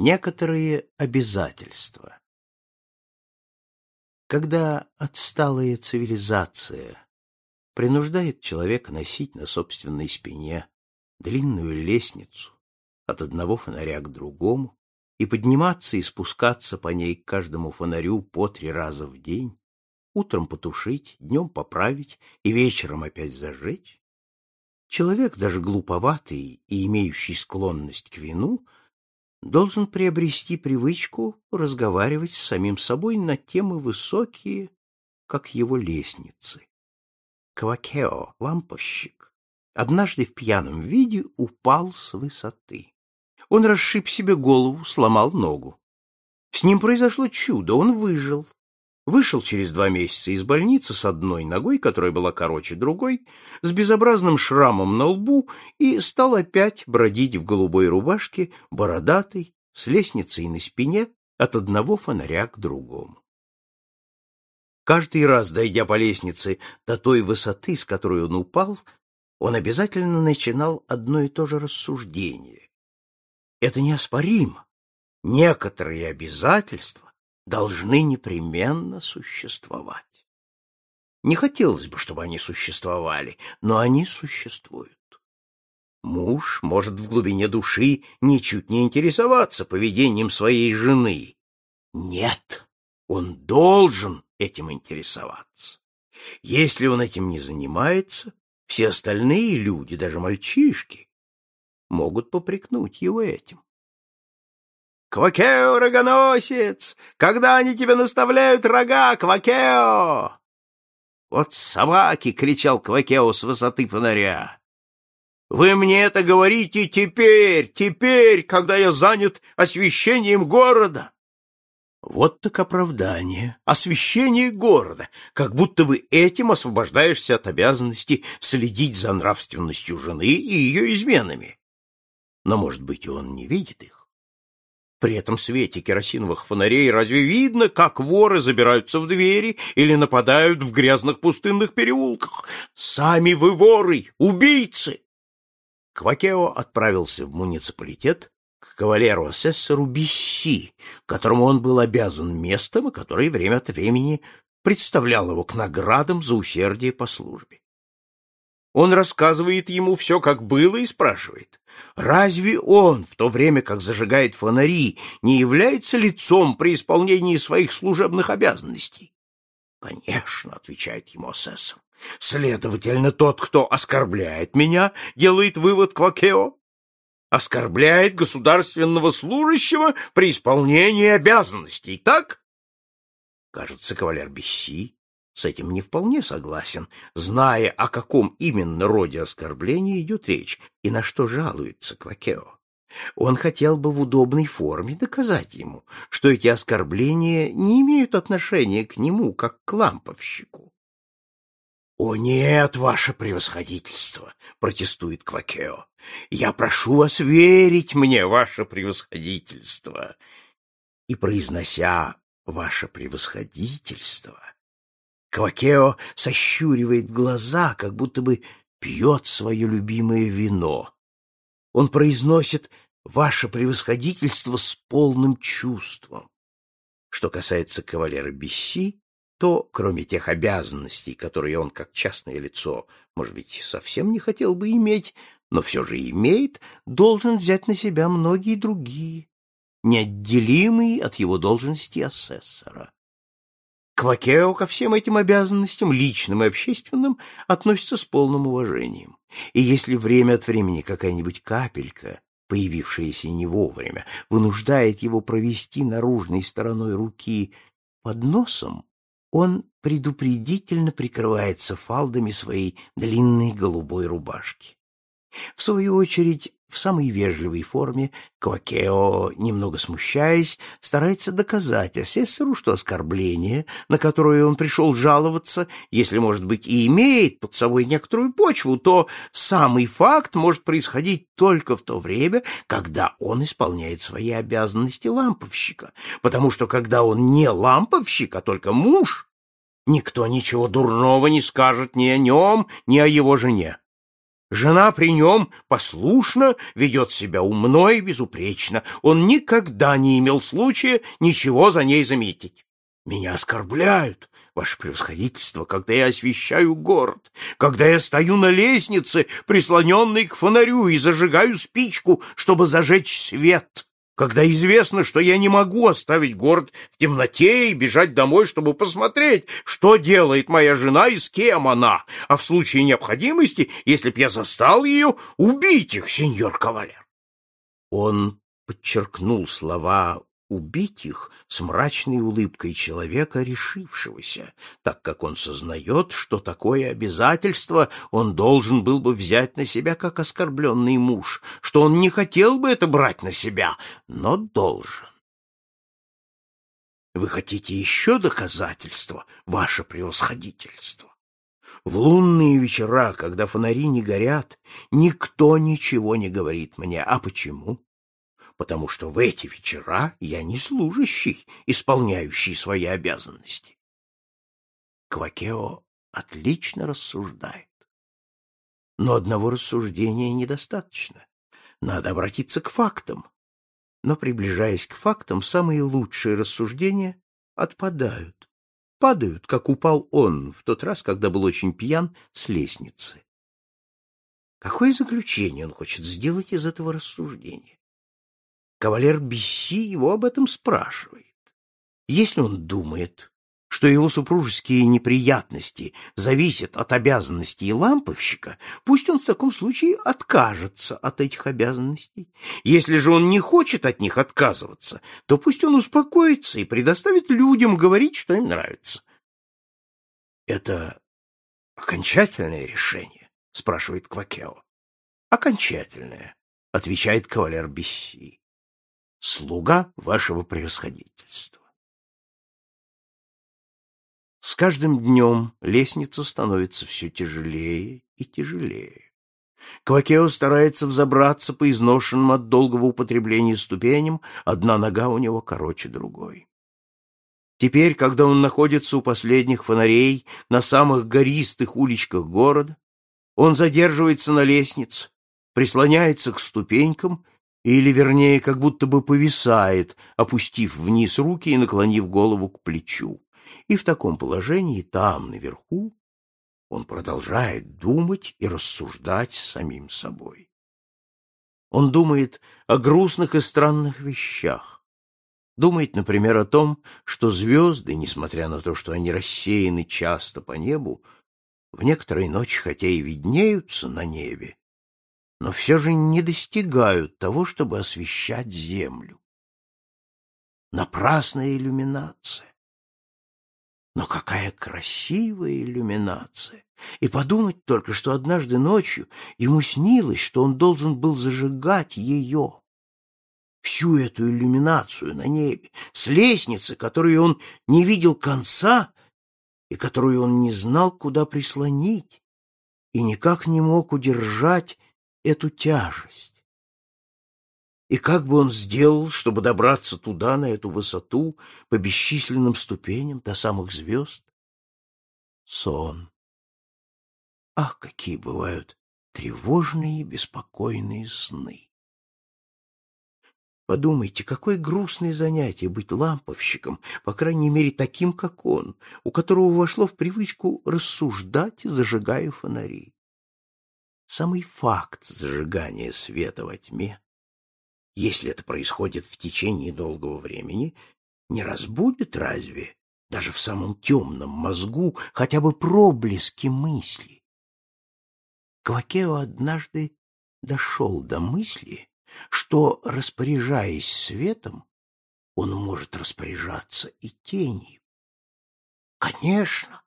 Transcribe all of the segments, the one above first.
Некоторые обязательства. Когда отсталая цивилизация принуждает человека носить на собственной спине длинную лестницу от одного фонаря к другому и подниматься и спускаться по ней к каждому фонарю по три раза в день, утром потушить, днем поправить и вечером опять зажечь, человек, даже глуповатый и имеющий склонность к вину, должен приобрести привычку разговаривать с самим собой на темы высокие, как его лестницы. Квакео, ламповщик, однажды в пьяном виде упал с высоты. Он расшиб себе голову, сломал ногу. С ним произошло чудо, он выжил. Вышел через два месяца из больницы с одной ногой, которая была короче другой, с безобразным шрамом на лбу и стал опять бродить в голубой рубашке, бородатый, с лестницей на спине, от одного фонаря к другому. Каждый раз, дойдя по лестнице до той высоты, с которой он упал, он обязательно начинал одно и то же рассуждение. Это неоспоримо. Некоторые обязательства должны непременно существовать. Не хотелось бы, чтобы они существовали, но они существуют. Муж может в глубине души ничуть не интересоваться поведением своей жены. Нет, он должен этим интересоваться. Если он этим не занимается, все остальные люди, даже мальчишки, могут попрекнуть его этим. «Квакео, рогоносец! Когда они тебе наставляют рога, Квакео!» «Вот собаки!» — кричал Квакео с высоты фонаря. «Вы мне это говорите теперь, теперь, когда я занят освещением города!» Вот так оправдание, освещение города, как будто бы этим освобождаешься от обязанности следить за нравственностью жены и ее изменами. Но, может быть, он не видит их. При этом свете керосиновых фонарей разве видно, как воры забираются в двери или нападают в грязных пустынных переулках? Сами вы воры, убийцы! Квакео отправился в муниципалитет к кавалеру-асессору Бисси, которому он был обязан местом и который время от времени представлял его к наградам за усердие по службе. Он рассказывает ему все, как было, и спрашивает, разве он, в то время как зажигает фонари, не является лицом при исполнении своих служебных обязанностей? Конечно, отвечает ему асессор. Следовательно, тот, кто оскорбляет меня, делает вывод Квакео, оскорбляет государственного служащего при исполнении обязанностей, так? Кажется, кавалер Бесси с этим не вполне согласен, зная, о каком именно роде оскорбления идет речь и на что жалуется Квакео. Он хотел бы в удобной форме доказать ему, что эти оскорбления не имеют отношения к нему, как к ламповщику. — О нет, ваше превосходительство! — протестует Квакео. — Я прошу вас верить мне, ваше превосходительство! И, произнося «ваше превосходительство», Квакео сощуривает глаза, как будто бы пьет свое любимое вино. Он произносит «Ваше превосходительство» с полным чувством. Что касается кавалера Бесси, то, кроме тех обязанностей, которые он, как частное лицо, может быть, совсем не хотел бы иметь, но все же имеет, должен взять на себя многие другие, неотделимые от его должности асессора. Квакео ко всем этим обязанностям, личным и общественным, относится с полным уважением. И если время от времени какая-нибудь капелька, появившаяся не вовремя, вынуждает его провести наружной стороной руки под носом, он предупредительно прикрывается фалдами своей длинной голубой рубашки. В свою очередь, в самой вежливой форме Квакео, немного смущаясь, старается доказать асессору, что оскорбление, на которое он пришел жаловаться, если, может быть, и имеет под собой некоторую почву, то самый факт может происходить только в то время, когда он исполняет свои обязанности ламповщика, потому что когда он не ламповщик, а только муж, никто ничего дурного не скажет ни о нем, ни о его жене. Жена при нем послушно, ведет себя умно и безупречно. Он никогда не имел случая ничего за ней заметить. Меня оскорбляют, ваше превосходительство, когда я освещаю город, когда я стою на лестнице, прислоненной к фонарю, и зажигаю спичку, чтобы зажечь свет когда известно, что я не могу оставить город в темноте и бежать домой, чтобы посмотреть, что делает моя жена и с кем она, а в случае необходимости, если б я застал ее, убить их, сеньор кавалер. Он подчеркнул слова убить их с мрачной улыбкой человека, решившегося, так как он сознает, что такое обязательство он должен был бы взять на себя как оскорбленный муж, что он не хотел бы это брать на себя, но должен. Вы хотите еще доказательства, ваше превосходительство? В лунные вечера, когда фонари не горят, никто ничего не говорит мне. А почему? Потому что в эти вечера я не служащий, исполняющий свои обязанности. Квакео отлично рассуждает. Но одного рассуждения недостаточно. Надо обратиться к фактам. Но, приближаясь к фактам, самые лучшие рассуждения отпадают. Падают, как упал он в тот раз, когда был очень пьян с лестницы. Какое заключение он хочет сделать из этого рассуждения? Кавалер Бесси его об этом спрашивает. Если он думает, что его супружеские неприятности зависят от обязанностей ламповщика, пусть он в таком случае откажется от этих обязанностей. Если же он не хочет от них отказываться, то пусть он успокоится и предоставит людям говорить, что им нравится. Это окончательное решение, спрашивает Квакео. Окончательное, отвечает кавалер Бесси слуга вашего превосходительства. С каждым днем лестница становится все тяжелее и тяжелее. Квакео старается взобраться по изношенным от долгого употребления ступеням, одна нога у него короче другой. Теперь, когда он находится у последних фонарей на самых гористых уличках города, он задерживается на лестнице, прислоняется к ступенькам или, вернее, как будто бы повисает, опустив вниз руки и наклонив голову к плечу. И в таком положении, там, наверху, он продолжает думать и рассуждать с самим собой. Он думает о грустных и странных вещах. Думает, например, о том, что звезды, несмотря на то, что они рассеяны часто по небу, в некоторые ночи, хотя и виднеются на небе, но все же не достигают того, чтобы освещать землю. Напрасная иллюминация. Но какая красивая иллюминация! И подумать только, что однажды ночью ему снилось, что он должен был зажигать ее. Всю эту иллюминацию на небе, с лестницы, которую он не видел конца и которую он не знал, куда прислонить, и никак не мог удержать эту тяжесть. И как бы он сделал, чтобы добраться туда, на эту высоту, по бесчисленным ступеням до самых звезд? Сон. Ах, какие бывают тревожные, беспокойные сны! Подумайте, какое грустное занятие быть ламповщиком, по крайней мере таким, как он, у которого вошло в привычку рассуждать, зажигая фонари. Самый факт зажигания света во тьме, если это происходит в течение долгого времени, не разбудит разве даже в самом темном мозгу хотя бы проблески мысли? Квакео однажды дошел до мысли, что, распоряжаясь светом, он может распоряжаться и тенью. Конечно,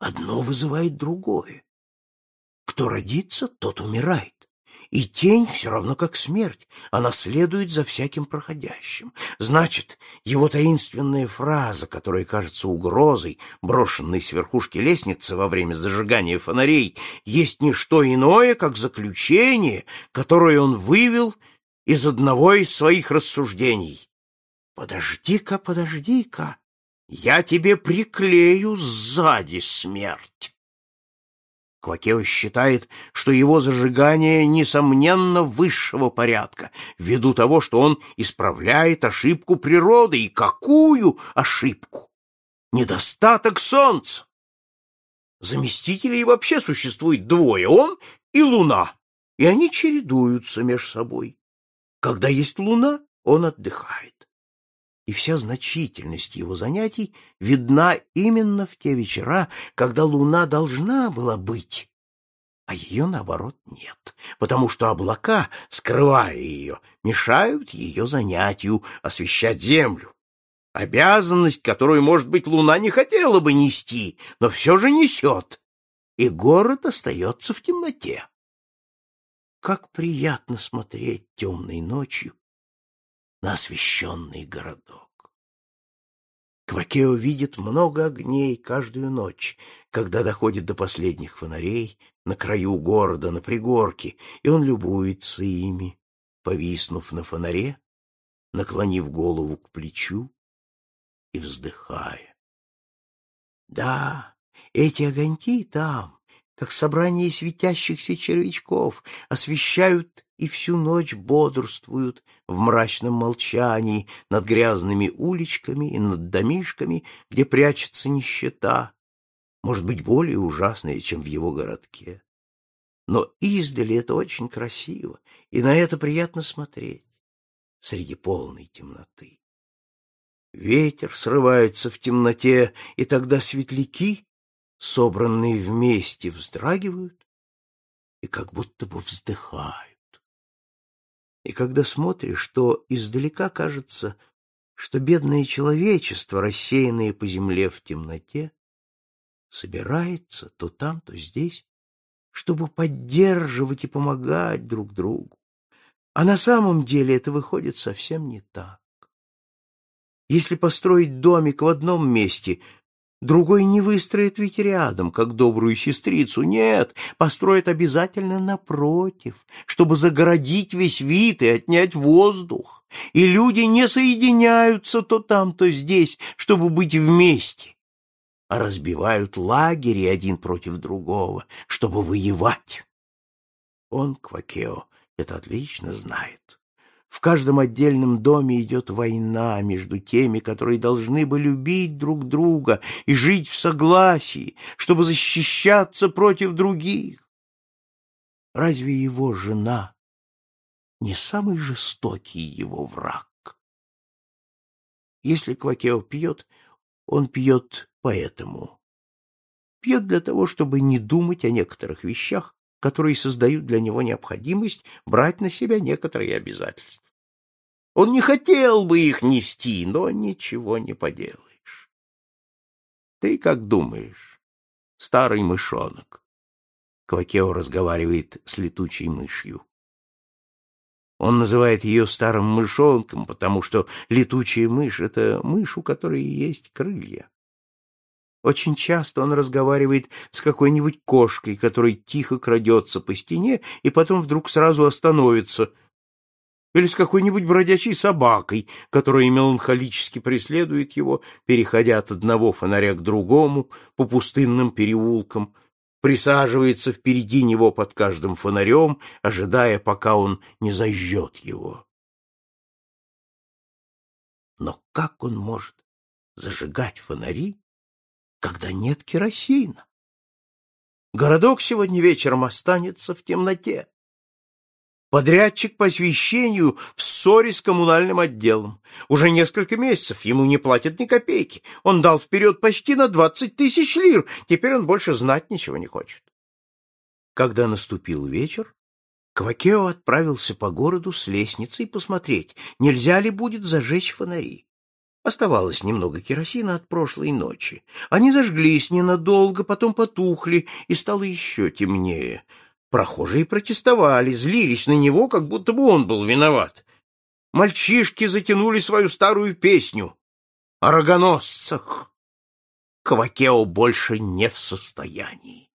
одно вызывает другое. Кто родится, тот умирает. И тень все равно как смерть, она следует за всяким проходящим. Значит, его таинственная фраза, которая кажется угрозой, брошенной с верхушки лестницы во время зажигания фонарей, есть не что иное, как заключение, которое он вывел из одного из своих рассуждений. «Подожди-ка, подожди-ка, я тебе приклею сзади смерть». Квакео считает, что его зажигание, несомненно, высшего порядка, ввиду того, что он исправляет ошибку природы. И какую ошибку? Недостаток солнца. Заместителей вообще существует двое, он и луна, и они чередуются между собой. Когда есть луна, он отдыхает и вся значительность его занятий видна именно в те вечера, когда луна должна была быть, а ее, наоборот, нет, потому что облака, скрывая ее, мешают ее занятию освещать землю. Обязанность, которую, может быть, луна не хотела бы нести, но все же несет, и город остается в темноте. Как приятно смотреть темной ночью на освещенный городок. Квакео видит много огней каждую ночь, когда доходит до последних фонарей на краю города, на пригорке, и он любуется ими, повиснув на фонаре, наклонив голову к плечу и вздыхая. Да, эти огоньки там, как собрание светящихся червячков, освещают и всю ночь бодрствуют в мрачном молчании над грязными уличками и над домишками, где прячется нищета, может быть, более ужасная, чем в его городке. Но издали это очень красиво, и на это приятно смотреть среди полной темноты. Ветер срывается в темноте, и тогда светляки, собранные вместе, вздрагивают и как будто бы вздыхают. И когда смотришь, то издалека кажется, что бедное человечество, рассеянное по земле в темноте, собирается то там, то здесь, чтобы поддерживать и помогать друг другу. А на самом деле это выходит совсем не так. Если построить домик в одном месте, Другой не выстроит ведь рядом, как добрую сестрицу. Нет, построит обязательно напротив, чтобы загородить весь вид и отнять воздух. И люди не соединяются то там, то здесь, чтобы быть вместе, а разбивают лагери один против другого, чтобы воевать. Он, Квакео, это отлично знает. В каждом отдельном доме идет война между теми, которые должны бы любить друг друга и жить в согласии, чтобы защищаться против других. Разве его жена не самый жестокий его враг? Если Квакео пьет, он пьет поэтому. Пьет для того, чтобы не думать о некоторых вещах, которые создают для него необходимость брать на себя некоторые обязательства. Он не хотел бы их нести, но ничего не поделаешь. Ты как думаешь, старый мышонок? Квакео разговаривает с летучей мышью. Он называет ее старым мышонком, потому что летучая мышь — это мышь, у которой есть крылья. Очень часто он разговаривает с какой-нибудь кошкой, которая тихо крадется по стене и потом вдруг сразу остановится, или с какой-нибудь бродячей собакой, которая меланхолически преследует его, переходя от одного фонаря к другому по пустынным переулкам, присаживается впереди него под каждым фонарем, ожидая, пока он не зажжет его. Но как он может зажигать фонари, когда нет керосина. Городок сегодня вечером останется в темноте. Подрядчик по освещению в ссоре с коммунальным отделом. Уже несколько месяцев ему не платят ни копейки. Он дал вперед почти на двадцать тысяч лир. Теперь он больше знать ничего не хочет. Когда наступил вечер, Квакео отправился по городу с лестницей посмотреть, нельзя ли будет зажечь фонари. Оставалось немного керосина от прошлой ночи. Они зажглись ненадолго, потом потухли, и стало еще темнее. Прохожие протестовали, злились на него, как будто бы он был виноват. Мальчишки затянули свою старую песню о рогоносцах. Квакео больше не в состоянии.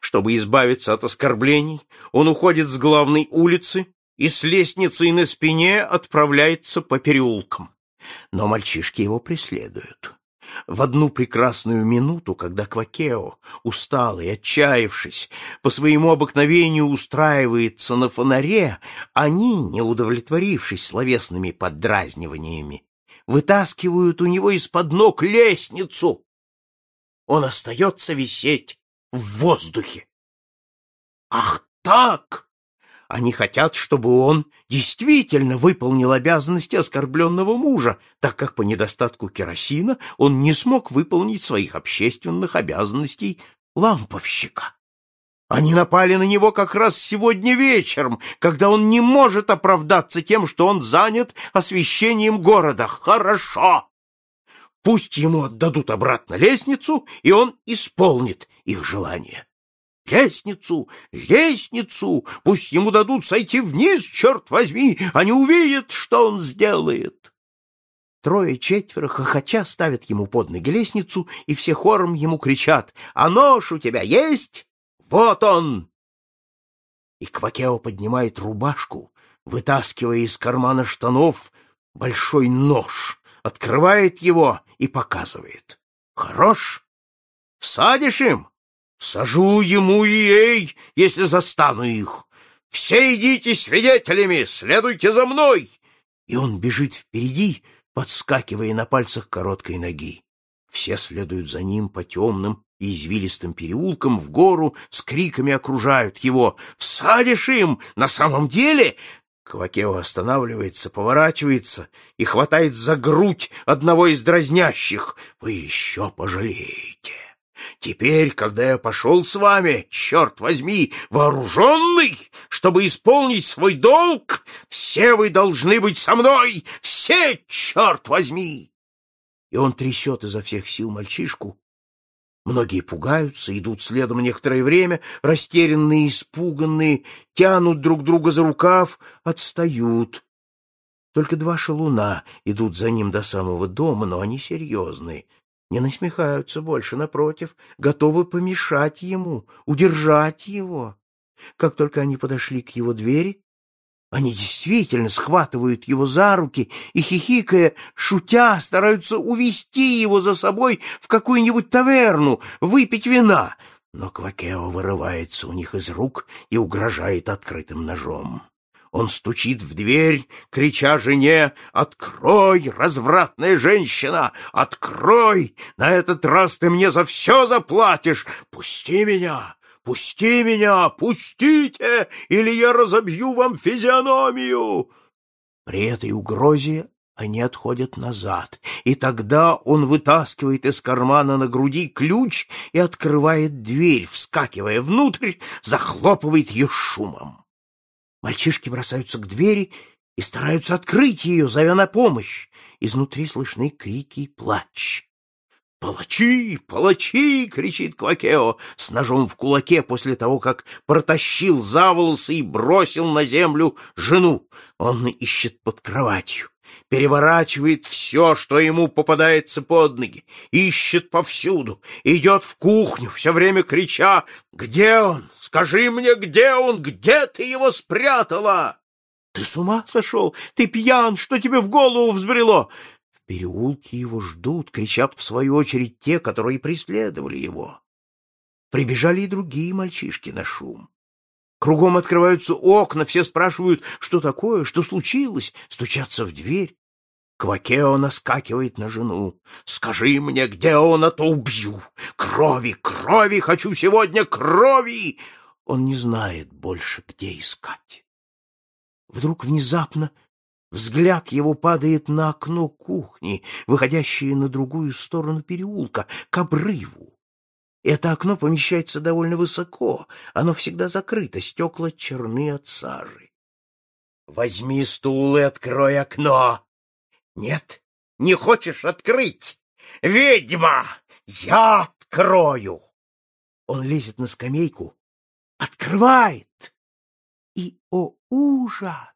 Чтобы избавиться от оскорблений, он уходит с главной улицы и с лестницей на спине отправляется по переулкам. Но мальчишки его преследуют. В одну прекрасную минуту, когда Квакео, усталый, отчаявшись, по своему обыкновению устраивается на фонаре, они, не удовлетворившись словесными поддразниваниями, вытаскивают у него из-под ног лестницу. Он остается висеть в воздухе. Ах так! Они хотят, чтобы он действительно выполнил обязанности оскорбленного мужа, так как по недостатку керосина он не смог выполнить своих общественных обязанностей ламповщика. Они напали на него как раз сегодня вечером, когда он не может оправдаться тем, что он занят освещением города. Хорошо! Пусть ему отдадут обратно лестницу, и он исполнит их желание. Лестницу, лестницу! Пусть ему дадут сойти вниз, черт возьми! Они увидят, что он сделает!» Трое-четверо хохоча ставят ему под ноги лестницу, и все хором ему кричат «А нож у тебя есть? Вот он!» И Квакео поднимает рубашку, вытаскивая из кармана штанов большой нож, открывает его и показывает. «Хорош? Всадишь им?» Сажу ему и ей, если застану их. Все идите свидетелями, следуйте за мной!» И он бежит впереди, подскакивая на пальцах короткой ноги. Все следуют за ним по темным и извилистым переулкам в гору, с криками окружают его. «Всадишь им! На самом деле!» Квакео останавливается, поворачивается и хватает за грудь одного из дразнящих. «Вы еще пожалеете!» Теперь, когда я пошел с вами, черт возьми, вооруженный, чтобы исполнить свой долг, все вы должны быть со мной, все, черт возьми!» И он трясет изо всех сил мальчишку. Многие пугаются, идут следом некоторое время, растерянные, испуганные, тянут друг друга за рукав, отстают. Только два шалуна идут за ним до самого дома, но они серьезные, не насмехаются больше, напротив, готовы помешать ему, удержать его. Как только они подошли к его двери, они действительно схватывают его за руки и, хихикая, шутя, стараются увести его за собой в какую-нибудь таверну, выпить вина. Но Квакео вырывается у них из рук и угрожает открытым ножом. Он стучит в дверь, крича жене «Открой, развратная женщина! Открой! На этот раз ты мне за все заплатишь! Пусти меня! Пусти меня! Пустите! Или я разобью вам физиономию!» При этой угрозе они отходят назад, и тогда он вытаскивает из кармана на груди ключ и открывает дверь, вскакивая внутрь, захлопывает ее шумом. Мальчишки бросаются к двери и стараются открыть ее, зовя на помощь. Изнутри слышны крики и плач. «Палачи! Палачи!» — кричит Квакео с ножом в кулаке после того, как протащил за волосы и бросил на землю жену. Он ищет под кроватью, переворачивает все, что ему попадается под ноги, ищет повсюду, идет в кухню, все время крича «Где он? Скажи мне, где он? Где ты его спрятала?» «Ты с ума сошел? Ты пьян? Что тебе в голову взбрело?» В переулке его ждут, кричат в свою очередь те, которые преследовали его. Прибежали и другие мальчишки на шум. Кругом открываются окна, все спрашивают, что такое, что случилось, стучатся в дверь. Квакео наскакивает на жену. «Скажи мне, где он, а то убью! Крови, крови! Хочу сегодня крови!» Он не знает больше, где искать. Вдруг внезапно взгляд его падает на окно кухни, выходящее на другую сторону переулка, к обрыву. Это окно помещается довольно высоко, оно всегда закрыто, стекла черны от сажи. «Возьми стул и открой окно!» «Нет, не хочешь открыть? Ведьма! Я открою!» Он лезет на скамейку, открывает, и, о ужас!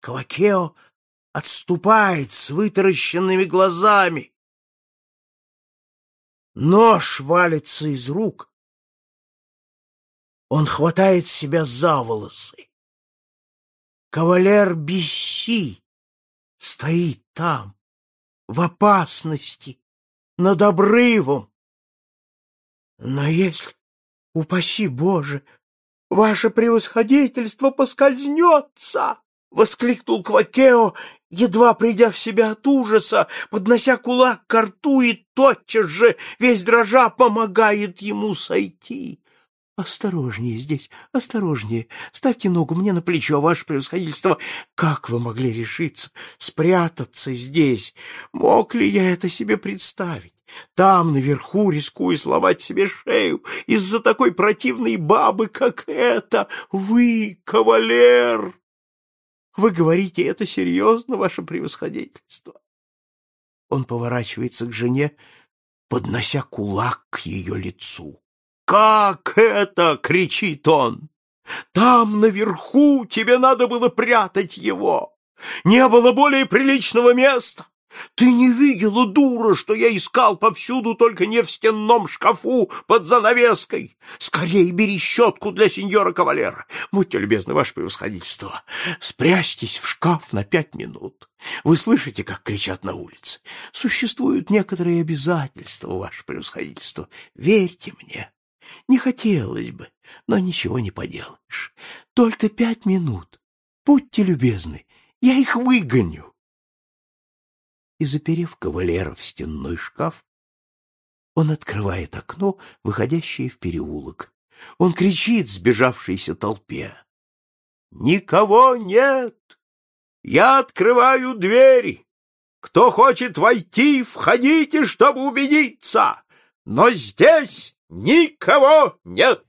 Квакео отступает с вытаращенными глазами. Нож валится из рук. Он хватает себя за волосы. Кавалер Бесси стоит там, в опасности, над обрывом. Но если, упаси Боже, ваше превосходительство поскользнется, — воскликнул Квакео, едва придя в себя от ужаса, поднося кулак к рту и тотчас же, весь дрожа, помогает ему сойти. Осторожнее здесь, осторожнее. Ставьте ногу мне на плечо, ваше превосходительство. Как вы могли решиться спрятаться здесь? Мог ли я это себе представить? Там, наверху, рискуя сломать себе шею из-за такой противной бабы, как эта. Вы, кавалер! Вы говорите это серьезно, ваше превосходительство? Он поворачивается к жене, поднося кулак к ее лицу. «Как это?» — кричит он. «Там, наверху, тебе надо было прятать его. Не было более приличного места. Ты не видела, дура, что я искал повсюду, только не в стенном шкафу под занавеской. Скорей бери щетку для сеньора кавалера. Будьте любезны, ваше превосходительство. Спрячьтесь в шкаф на пять минут. Вы слышите, как кричат на улице? Существуют некоторые обязательства, ваше превосходительство. Верьте мне. Не хотелось бы, но ничего не поделаешь. Только пять минут. Будьте любезны, я их выгоню и, заперев кавалера в стенной шкаф, он открывает окно, выходящее в переулок. Он кричит сбежавшейся толпе. «Никого нет! Я открываю двери! Кто хочет войти, входите, чтобы убедиться! Но здесь никого нет!»